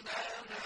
وَجَعَلْنَا